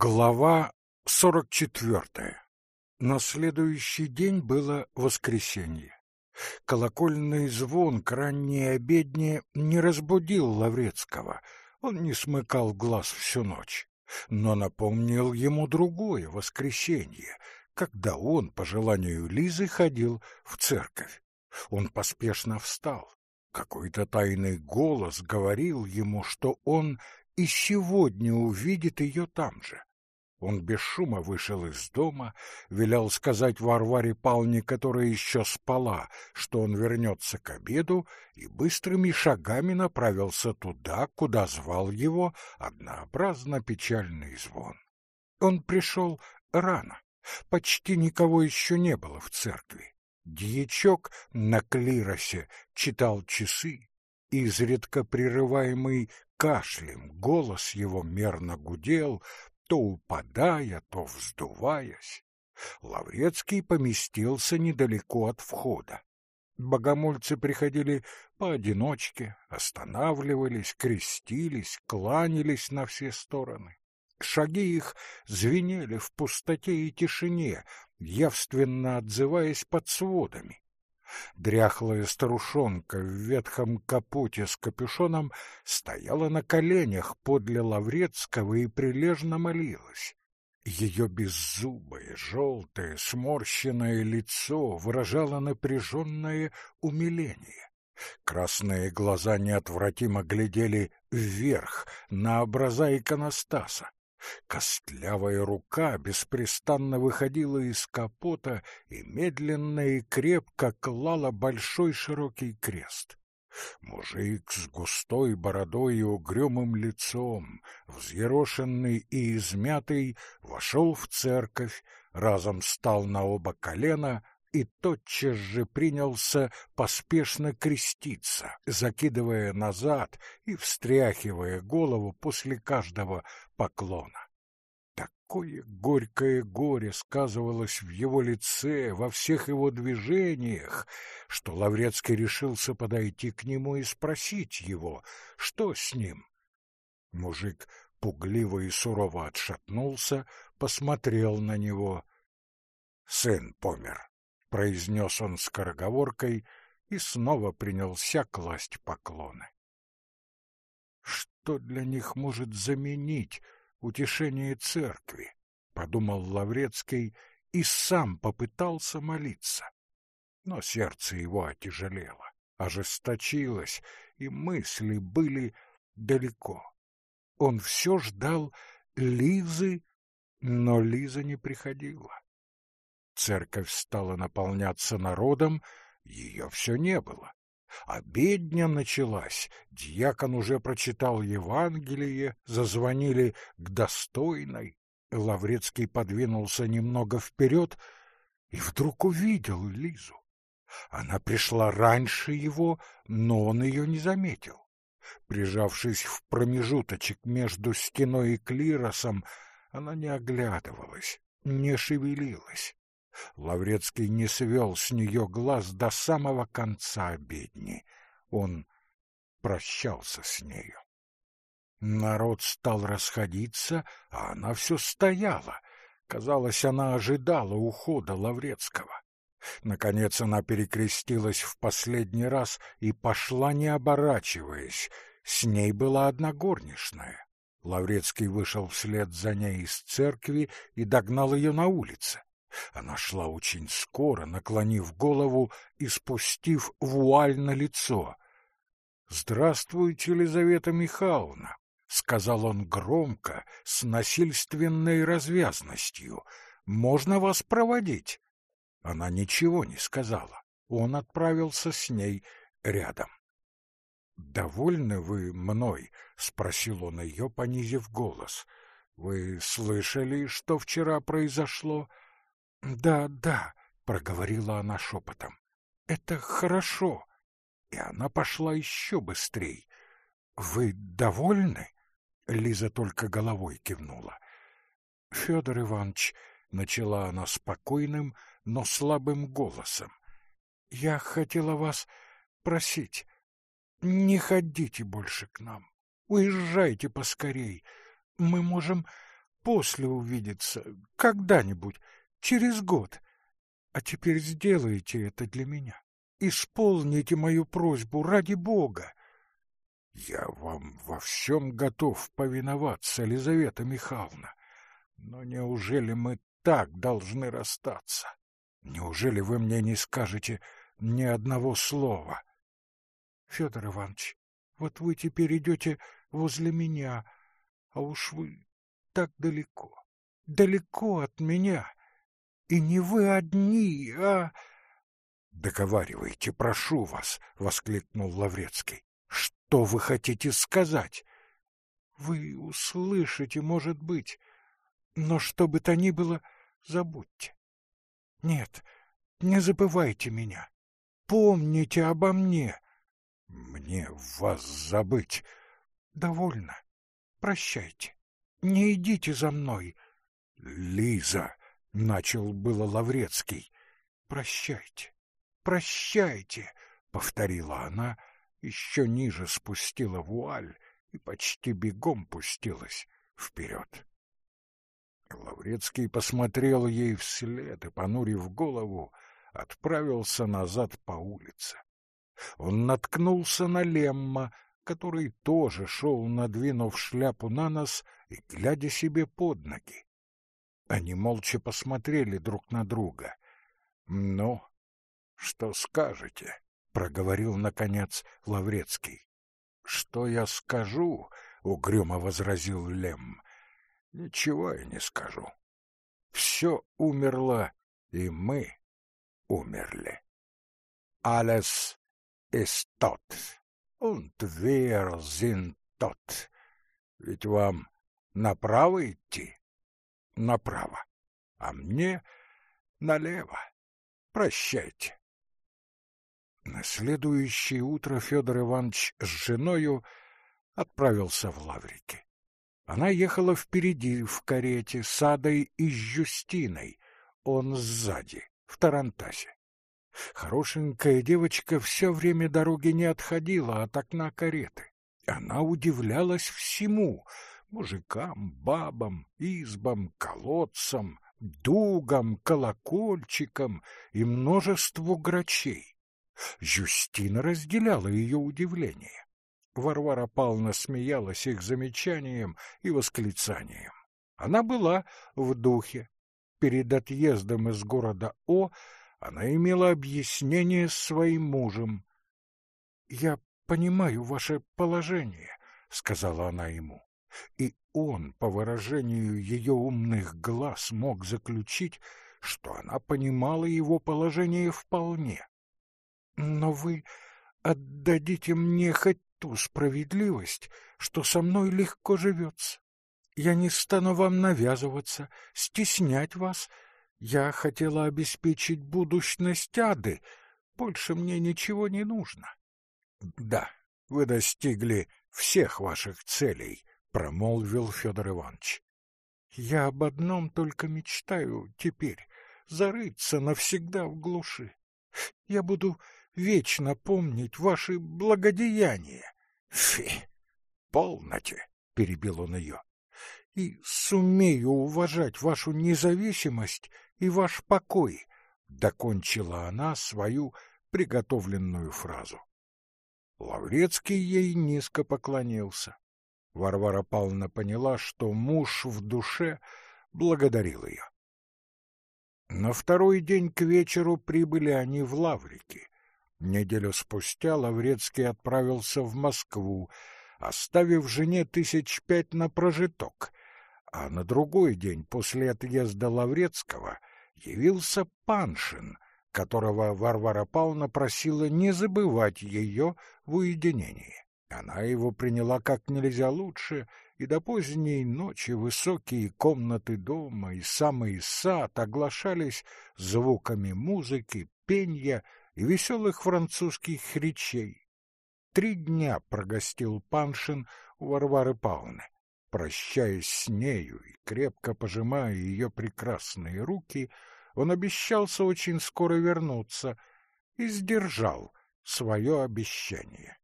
Глава сорок четвертая. На следующий день было воскресенье. Колокольный звон к ранней обедне не разбудил Лаврецкого, он не смыкал глаз всю ночь, но напомнил ему другое воскресенье, когда он, по желанию Лизы, ходил в церковь. Он поспешно встал. Какой-то тайный голос говорил ему, что он и сегодня увидит ее там же. Он без шума вышел из дома, велел сказать Варваре Палне, которая еще спала, что он вернется к обеду, и быстрыми шагами направился туда, куда звал его однообразно печальный звон. Он пришел рано, почти никого еще не было в церкви. Дьячок на клиросе читал часы, изредка прерываемый кашлем, голос его мерно гудел, то упадая, то вздуваясь. Лаврецкий поместился недалеко от входа. Богомольцы приходили поодиночке, останавливались, крестились, кланялись на все стороны. Шаги их звенели в пустоте и тишине, явственно отзываясь под сводами. Дряхлая старушонка в ветхом капоте с капюшоном стояла на коленях подле Лаврецкого и прилежно молилась. Ее беззубое, желтое, сморщенное лицо выражало напряженное умиление. Красные глаза неотвратимо глядели вверх, на образа иконостаса. Костлявая рука беспрестанно выходила из капота и медленно и крепко клала большой широкий крест. Мужик с густой бородой и угрюмым лицом, взъерошенный и измятый, вошел в церковь, разом стал на оба колена и тотчас же принялся поспешно креститься, закидывая назад и встряхивая голову после каждого поклона. Такое горькое горе сказывалось в его лице, во всех его движениях, что Лаврецкий решился подойти к нему и спросить его, что с ним. Мужик пугливо и сурово отшатнулся, посмотрел на него. Сын помер произнес он скороговоркой и снова принялся класть поклоны. Что для них может заменить утешение церкви? подумал Лаврецкий и сам попытался молиться. Но сердце его отяжелело, ожесточилось, и мысли были далеко. Он все ждал Лизы, но Лиза не приходила. Церковь стала наполняться народом, ее все не было. Обедня началась, дьякон уже прочитал Евангелие, зазвонили к достойной. Лаврецкий подвинулся немного вперед и вдруг увидел Лизу. Она пришла раньше его, но он ее не заметил. Прижавшись в промежуточек между стеной и клиросом, она не оглядывалась, не шевелилась. Лаврецкий не свел с нее глаз до самого конца обедни. Он прощался с нею. Народ стал расходиться, а она все стояла. Казалось, она ожидала ухода Лаврецкого. Наконец она перекрестилась в последний раз и пошла, не оборачиваясь. С ней была одна горничная. Лаврецкий вышел вслед за ней из церкви и догнал ее на улице. Она шла очень скоро, наклонив голову и спустив вуаль на лицо. «Здравствуйте, Елизавета Михайловна!» — сказал он громко, с насильственной развязностью. «Можно вас проводить?» Она ничего не сказала. Он отправился с ней рядом. «Довольны вы мной?» — спросил он ее, понизив голос. «Вы слышали, что вчера произошло?» Да, да, проговорила она шепотом. Это хорошо. И она пошла еще быстрей. Вы довольны? Лиза только головой кивнула. Федор Иванович, начала она спокойным, но слабым голосом. Я хотела вас просить, не ходите больше к нам. Уезжайте поскорей. Мы можем после увидеться, когда-нибудь, через год. А теперь сделайте это для меня. Исполните мою просьбу ради Бога. Я вам во всем готов повиноваться, Елизавета Михайловна. Но неужели мы так должны расстаться? Неужели вы мне не скажете ни одного слова? Федор Иванович, вот вы теперь идете возле меня, а уж вы так далеко, далеко от меня. И не вы одни, а... — Договаривайте, прошу вас, — воскликнул Лаврецкий. — Что вы хотите сказать? — Вы услышите, может быть, но что бы то ни было, забудьте. Нет, не забывайте меня. Помните обо мне. Мне вас забыть. Довольно. Прощайте. Не идите за мной. Лиза, начал было Лаврецкий. Прощайте. Прощайте, повторила она, еще ниже спустила вуаль и почти бегом пустилась вперед. Лаврецкий посмотрел ей вслед и, понурив голову, отправился назад по улице. Он наткнулся на Лемма, который тоже шел, надвинув шляпу на нос и глядя себе под ноги. Они молча посмотрели друг на друга. — Ну, что скажете? — проговорил, наконец, Лаврецкий. — Что я скажу? — угрюмо возразил Лем. — Ничего я не скажу. Все умерло, и мы умерли. Alles ist tot, wir sind tot. Ведь вам направо идти? Направо. А мне налево. Прощайте. На следующее утро Федор Иванович с женою отправился в Лаврики. Она ехала впереди в карете с Адой и с Жюстиной, он сзади, в Тарантасе. Хорошенькая девочка все время дороги не отходила от окна кареты. Она удивлялась всему — мужикам, бабам, избам, колодцам, дугам, колокольчикам и множеству грачей. Жюстина разделяла ее удивление. Варвара Павловна смеялась их замечанием и восклицанием. Она была в духе. Перед отъездом из города О она имела объяснение с своим мужем. — Я понимаю ваше положение, — сказала она ему. И он, по выражению ее умных глаз, мог заключить, что она понимала его положение вполне. — Но вы отдадите мне хоть ту справедливость, что со мной легко живется. Я не стану вам навязываться, стеснять вас я хотела обеспечить будущность Ады. Больше мне ничего не нужно. — Да, вы достигли всех ваших целей, — промолвил Федор Иванович. — Я об одном только мечтаю теперь — зарыться навсегда в глуши. Я буду вечно помнить ваши благодеяния. — Фи! Полноте! — перебил он ее. — И сумею уважать вашу независимость и ваш покой, — докончила она свою приготовленную фразу. Лаврецкий ей низко поклонился. Варвара Павловна поняла, что муж в душе благодарил ее. На второй день к вечеру прибыли они в Лаврики. Неделю спустя Лаврецкий отправился в Москву, оставив жене тысяч пять на прожиток, а на другой день после отъезда Лаврецкого явился Паншин, которого Варвара Павловна просила не забывать ее в уединении. Она его приняла как нельзя лучше, и до поздней ночи высокие комнаты дома и самый сад оглашались звуками музыки, пенья и веселых французских речей. Три дня прогостил Паншин у Варвары Павловны. Прощаясь с нею и крепко пожимая ее прекрасные руки, он обещался очень скоро вернуться и сдержал свое обещание.